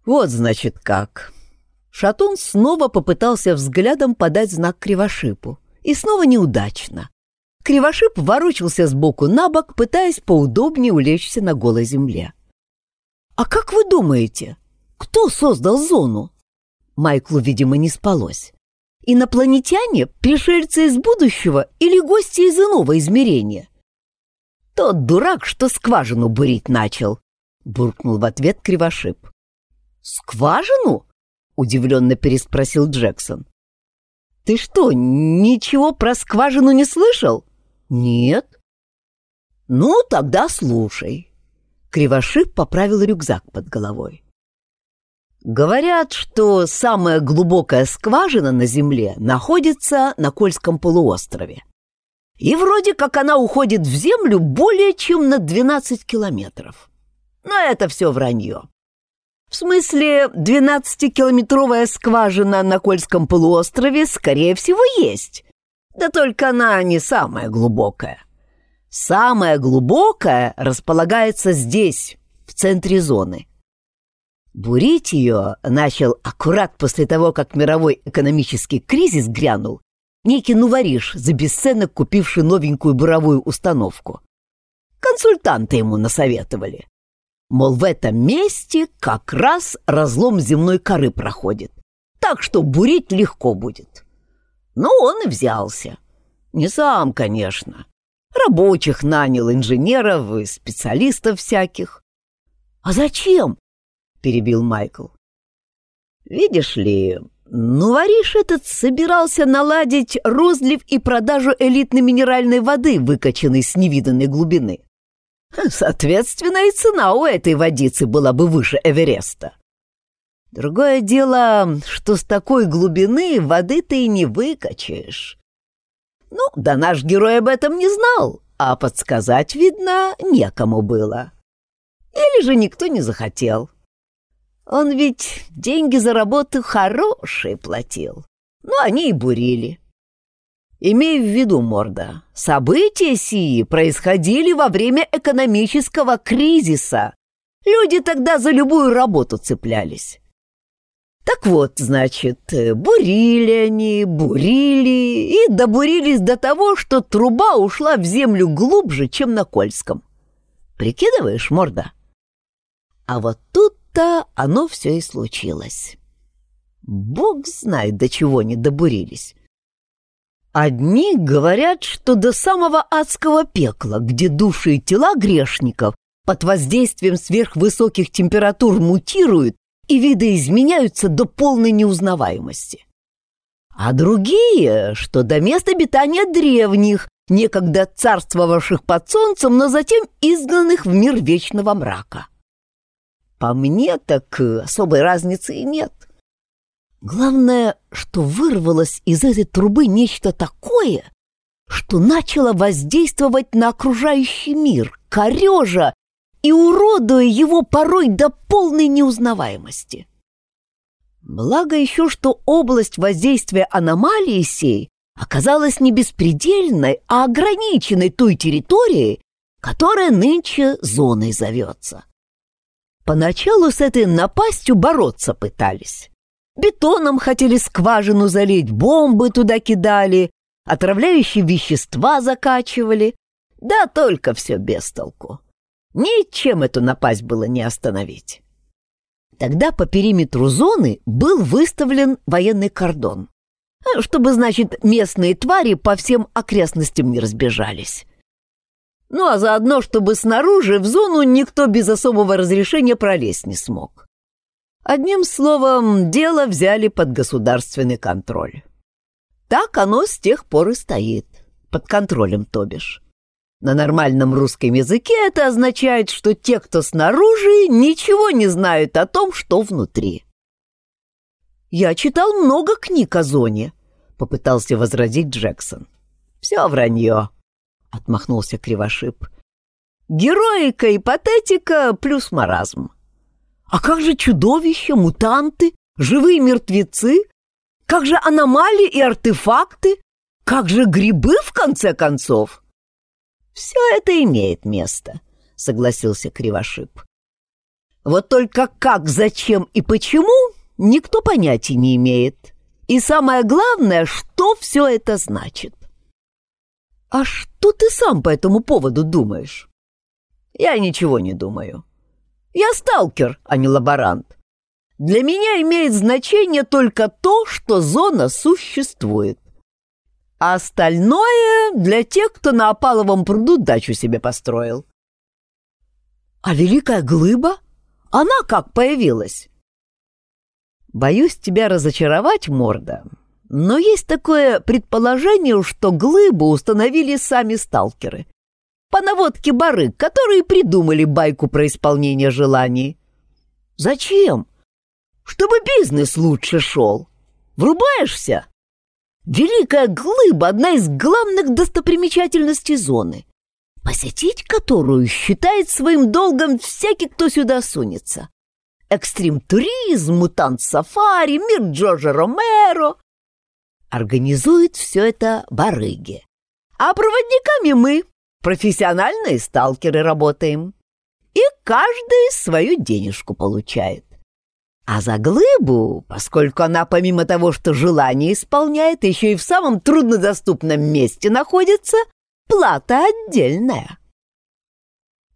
Вот, значит, как. Шатун снова попытался взглядом подать знак Кривошипу. И снова неудачно. Кривошип ворочался сбоку на бок, пытаясь поудобнее улечься на голой земле. «А как вы думаете, кто создал зону?» Майклу, видимо, не спалось. «Инопланетяне, пришельцы из будущего или гости из иного измерения?» «Тот дурак, что скважину бурить начал», — буркнул в ответ Кривошип. «Скважину?» — удивленно переспросил Джексон. «Ты что, ничего про скважину не слышал?» «Нет». «Ну, тогда слушай. Кривошип поправил рюкзак под головой. Говорят, что самая глубокая скважина на Земле находится на Кольском полуострове. И вроде как она уходит в Землю более чем на 12 километров. Но это все вранье. В смысле, 12-километровая скважина на Кольском полуострове, скорее всего, есть. Да только она не самая глубокая. Самая глубокая располагается здесь, в центре зоны. Бурить ее начал аккурат после того, как мировой экономический кризис грянул некий нувариш, за бесценок купивший новенькую буровую установку. Консультанты ему насоветовали. Мол, в этом месте как раз разлом земной коры проходит, так что бурить легко будет. Ну, он и взялся. Не сам, конечно. Рабочих нанял, инженеров и специалистов всяких. «А зачем?» — перебил Майкл. «Видишь ли, ну, вориш этот собирался наладить розлив и продажу элитной минеральной воды, выкачанной с невиданной глубины. Соответственно, и цена у этой водицы была бы выше Эвереста. Другое дело, что с такой глубины воды ты и не выкачаешь. Ну, да наш герой об этом не знал, а подсказать, видно, некому было. Или же никто не захотел. Он ведь деньги за работу хорошие платил. Ну, они и бурили. Имей в виду, Морда, события сии происходили во время экономического кризиса. Люди тогда за любую работу цеплялись. Так вот, значит, бурили они, бурили и добурились до того, что труба ушла в землю глубже, чем на Кольском. Прикидываешь, Морда? А вот тут-то оно все и случилось. Бог знает, до чего не добурились. Одни говорят, что до самого адского пекла, где души и тела грешников под воздействием сверхвысоких температур мутируют и видоизменяются до полной неузнаваемости. А другие, что до места обитания древних, некогда царствовавших под солнцем, но затем изгнанных в мир вечного мрака. По мне так особой разницы и нет. Главное, что вырвалось из этой трубы нечто такое, что начало воздействовать на окружающий мир, корежа и уродуя его порой до полной неузнаваемости. Благо еще, что область воздействия аномалии сей оказалась не беспредельной, а ограниченной той территорией, которая нынче зоной зовется. Поначалу с этой напастью бороться пытались. Бетоном хотели скважину залить, бомбы туда кидали, отравляющие вещества закачивали. Да только все без толку. Ничем эту напасть было не остановить. Тогда по периметру зоны был выставлен военный кордон, чтобы, значит, местные твари по всем окрестностям не разбежались. Ну а заодно, чтобы снаружи в зону никто без особого разрешения пролезть не смог. Одним словом, дело взяли под государственный контроль. Так оно с тех пор и стоит, под контролем, то бишь. На нормальном русском языке это означает, что те, кто снаружи, ничего не знают о том, что внутри. «Я читал много книг о зоне», — попытался возразить Джексон. «Все вранье», — отмахнулся Кривошип. «Героика и патетика плюс маразм. А как же чудовища, мутанты, живые мертвецы? Как же аномалии и артефакты? Как же грибы, в конце концов? Все это имеет место, согласился Кривошип. Вот только как, зачем и почему никто понятия не имеет. И самое главное, что все это значит. А что ты сам по этому поводу думаешь? Я ничего не думаю. Я сталкер, а не лаборант. Для меня имеет значение только то, что зона существует. А остальное для тех, кто на опаловом пруду дачу себе построил. А великая глыба? Она как появилась? Боюсь тебя разочаровать, морда, но есть такое предположение, что глыбу установили сами сталкеры по наводке барыг, которые придумали байку про исполнение желаний. Зачем? Чтобы бизнес лучше шел. Врубаешься? Великая глыба — одна из главных достопримечательностей зоны, посетить которую считает своим долгом всякий, кто сюда сунется. Экстрим-туризм, мутант-сафари, мир Джорджа Ромеро. Организует все это барыги. А проводниками мы, профессиональные сталкеры работаем. И каждый свою денежку получает. А за глыбу, поскольку она помимо того, что желание исполняет, еще и в самом труднодоступном месте находится, плата отдельная.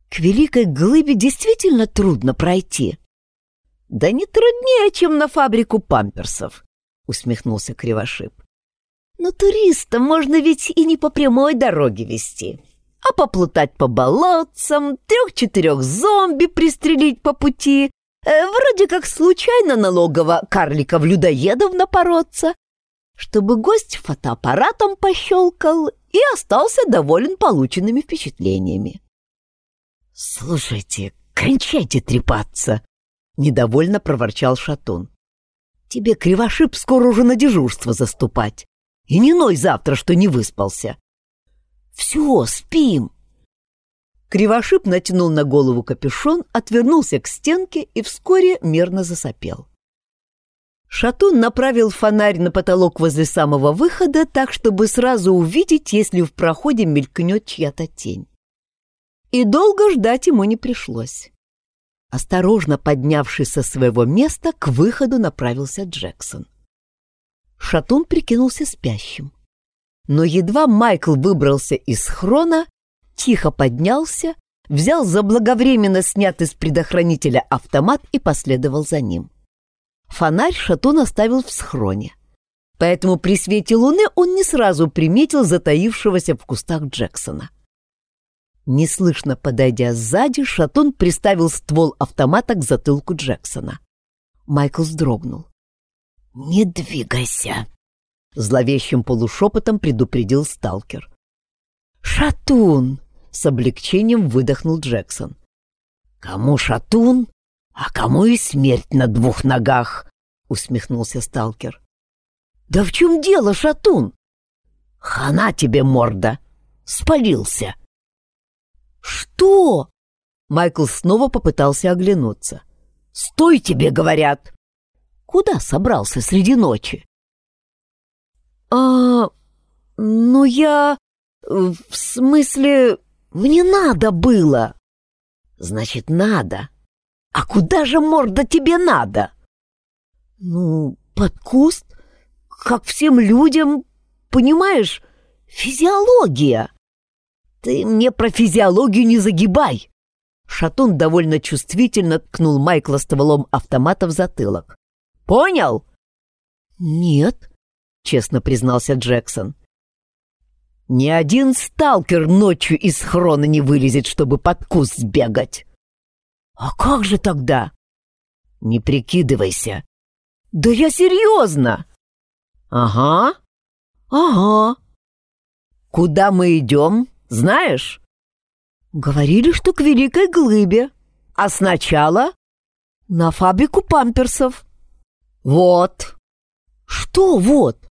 К великой глыбе действительно трудно пройти. Да не труднее, чем на фабрику памперсов, усмехнулся Кривошип. Но туриста можно ведь и не по прямой дороге вести а поплутать по болотцам, трех-четырех зомби пристрелить по пути, э, вроде как случайно налогово карликов-людоедов напороться, чтобы гость фотоаппаратом пощелкал и остался доволен полученными впечатлениями. «Слушайте, кончайте трепаться!» — недовольно проворчал Шатун. Тебе, Кривошип, скоро уже на дежурство заступать. И не ной завтра, что не выспался. Все, спим. Кривошип натянул на голову капюшон, отвернулся к стенке и вскоре мерно засопел. Шатун направил фонарь на потолок возле самого выхода, так, чтобы сразу увидеть, если в проходе мелькнет чья-то тень. И долго ждать ему не пришлось. Осторожно поднявшись со своего места, к выходу направился Джексон. Шатун прикинулся спящим. Но едва Майкл выбрался из хрона, тихо поднялся, взял заблаговременно снятый с предохранителя автомат и последовал за ним. Фонарь Шатун оставил в схроне. Поэтому при свете луны он не сразу приметил затаившегося в кустах Джексона. Неслышно подойдя сзади, Шатун приставил ствол автомата к затылку Джексона. Майкл вздрогнул. «Не двигайся!» — зловещим полушепотом предупредил сталкер. «Шатун!» — с облегчением выдохнул Джексон. «Кому шатун, а кому и смерть на двух ногах!» — усмехнулся сталкер. «Да в чем дело, шатун?» «Хана тебе, морда! Спалился!» «Что?» Майкл снова попытался оглянуться. «Стой, тебе говорят!» «Куда собрался среди ночи?» «А... ну я... в смысле... мне надо было!» «Значит, надо. А куда же, морда, тебе надо?» «Ну, под куст, как всем людям, понимаешь, физиология!» «Ты мне про физиологию не загибай!» Шатун довольно чувствительно ткнул Майкла стволом автомата в затылок. «Понял?» «Нет», — честно признался Джексон. «Ни один сталкер ночью из хрона не вылезет, чтобы под куст сбегать». «А как же тогда?» «Не прикидывайся». «Да я серьезно!» «Ага, ага. Куда мы идем?» Знаешь? Говорили, что к Великой Глыбе. А сначала на фабрику памперсов. Вот. Что вот?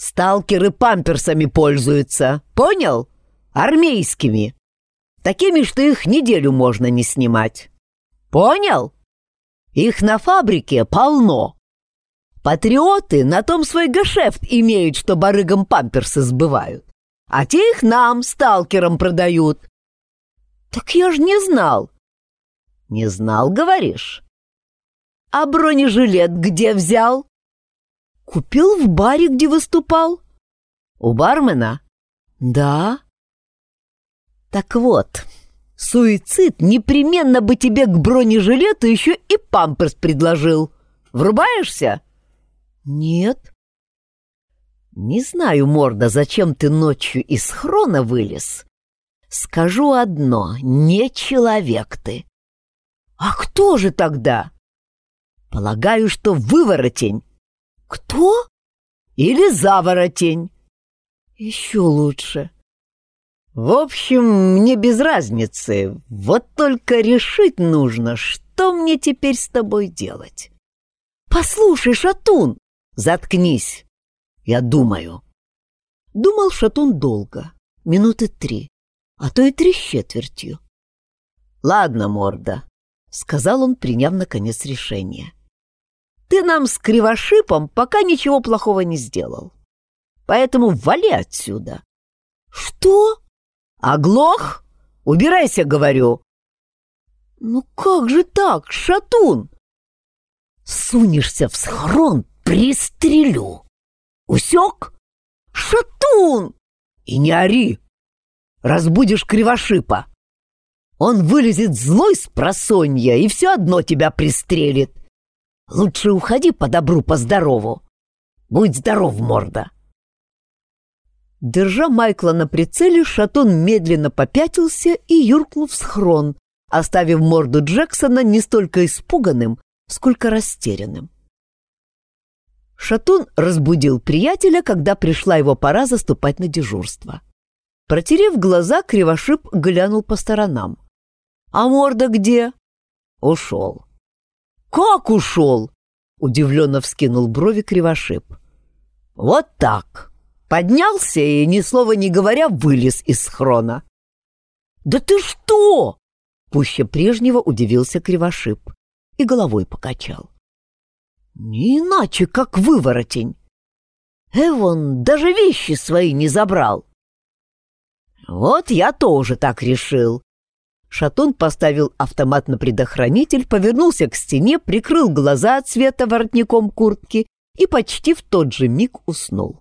Сталкеры памперсами пользуются. Понял? Армейскими. Такими, что их неделю можно не снимать. Понял? Их на фабрике полно. Патриоты на том свой гешефт имеют, что барыгам памперсы сбывают а те их нам, сталкерам, продают. Так я ж не знал. Не знал, говоришь? А бронежилет где взял? Купил в баре, где выступал. У бармена? Да. Так вот, суицид непременно бы тебе к бронежилету еще и памперс предложил. Врубаешься? Нет. «Не знаю, Морда, зачем ты ночью из хрона вылез. Скажу одно, не человек ты». «А кто же тогда?» «Полагаю, что выворотень». «Кто?» «Или заворотень». «Еще лучше». «В общем, мне без разницы. Вот только решить нужно, что мне теперь с тобой делать». «Послушай, Шатун!» «Заткнись!» Я думаю. Думал Шатун долго, минуты три, а то и три с четвертью. Ладно, морда, сказал он, приняв наконец решение. Ты нам с кривошипом пока ничего плохого не сделал. Поэтому вали отсюда. Что? Оглох? Убирайся, говорю. Ну как же так, шатун? Сунешься в схрон, пристрелю. Усек? Шатун! И не ори! Разбудишь кривошипа. Он вылезет злой с просонья и все одно тебя пристрелит. Лучше уходи по добру, по здорову. Будь здоров, морда. Держа Майкла на прицеле, Шатун медленно попятился и юркнул в схрон, оставив морду Джексона не столько испуганным, сколько растерянным. Шатун разбудил приятеля, когда пришла его пора заступать на дежурство. Протерев глаза, Кривошип глянул по сторонам. «А морда где?» «Ушел». «Как ушел?» — удивленно вскинул брови кривошип. «Вот так. Поднялся и, ни слова не говоря, вылез из схрона». «Да ты что?» — пуще прежнего удивился кривошип и головой покачал. «Не иначе, как выворотень. Эвон даже вещи свои не забрал». «Вот я тоже так решил», Шатун поставил автомат на предохранитель, повернулся к стене, прикрыл глаза от света воротником куртки и почти в тот же миг уснул.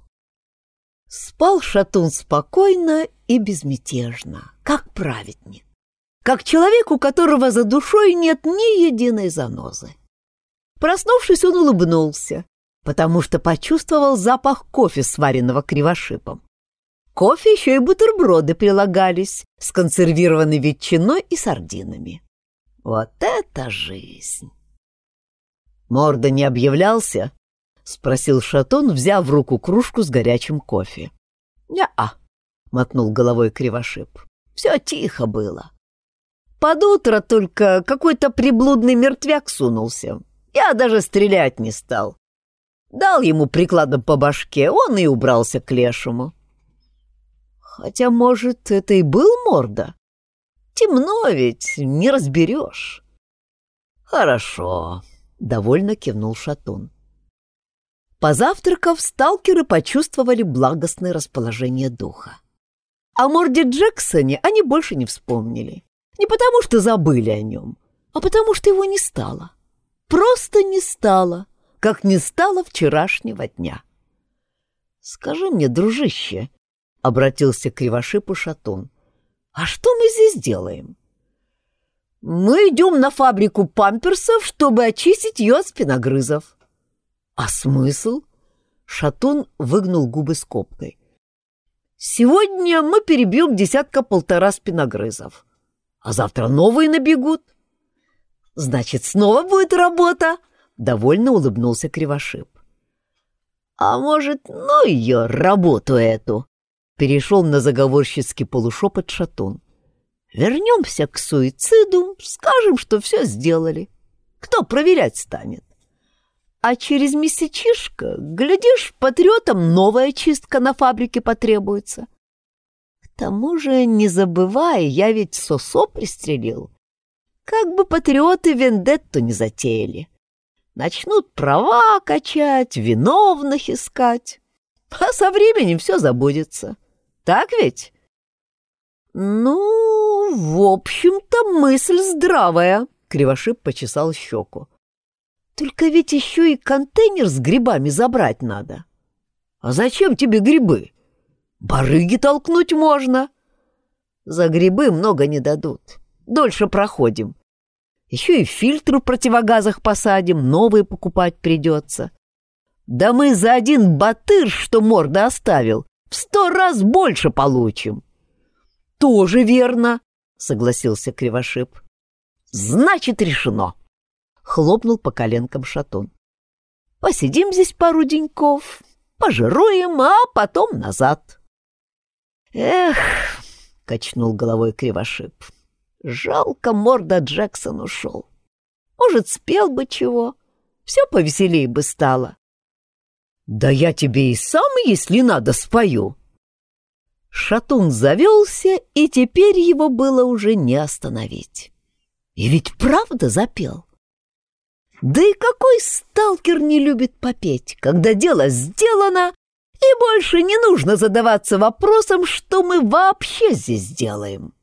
Спал Шатун спокойно и безмятежно, как праведник, как человек, у которого за душой нет ни единой занозы. Проснувшись, он улыбнулся, потому что почувствовал запах кофе, сваренного кривошипом кофе еще и бутерброды прилагались с консервированной ветчиной и сардинами. Вот это жизнь! Морда не объявлялся? — спросил Шатон, взяв в руку кружку с горячим кофе. «Не-а», — мотнул головой кривошип. «Все тихо было. Под утро только какой-то приблудный мертвяк сунулся. Я даже стрелять не стал. Дал ему прикладом по башке, он и убрался к лешему. Хотя, может, это и был морда? Темно ведь, не разберешь. Хорошо, — довольно кивнул Шатун. Позавтракав, сталкеры почувствовали благостное расположение духа. О морде Джексоне они больше не вспомнили. Не потому, что забыли о нем, а потому, что его не стало. Просто не стало, как не стало вчерашнего дня. «Скажи мне, дружище», — обратился к Кривошипу Шатун. «А что мы здесь делаем?» «Мы идем на фабрику памперсов, чтобы очистить ее от спиногрызов». «А смысл?» — Шатун выгнул губы скобкой. «Сегодня мы перебьем десятка-полтора спиногрызов, а завтра новые набегут». «Значит, снова будет работа?» — довольно улыбнулся Кривошип. «А может, ну ее, работу эту!» Перешел на заговорщицкий полушепот Шатун. «Вернемся к суициду, скажем, что все сделали. Кто проверять станет? А через месячишко, глядишь, патриотам новая чистка на фабрике потребуется. К тому же, не забывай, я ведь Сосо пристрелил. Как бы патриоты вендетту не затеяли. Начнут права качать, виновных искать. А со временем все забудется. Так ведь? Ну, в общем-то, мысль здравая, Кривошип почесал щеку. Только ведь еще и контейнер с грибами забрать надо. А зачем тебе грибы? Барыги толкнуть можно. За грибы много не дадут. Дольше проходим. Еще и фильтры в противогазах посадим, новые покупать придется. Да мы за один батыр, что морда оставил, в сто раз больше получим. Тоже верно, согласился Кривошип. Значит, решено. Хлопнул по коленкам Шатун. Посидим здесь пару деньков, пожируем, а потом назад. Эх, качнул головой Кривошип. Жалко, морда Джексон ушел. Может, спел бы чего, все повеселее бы стало. «Да я тебе и сам, если надо, спою!» Шатун завелся, и теперь его было уже не остановить. И ведь правда запел. Да и какой сталкер не любит попеть, когда дело сделано, и больше не нужно задаваться вопросом, что мы вообще здесь делаем.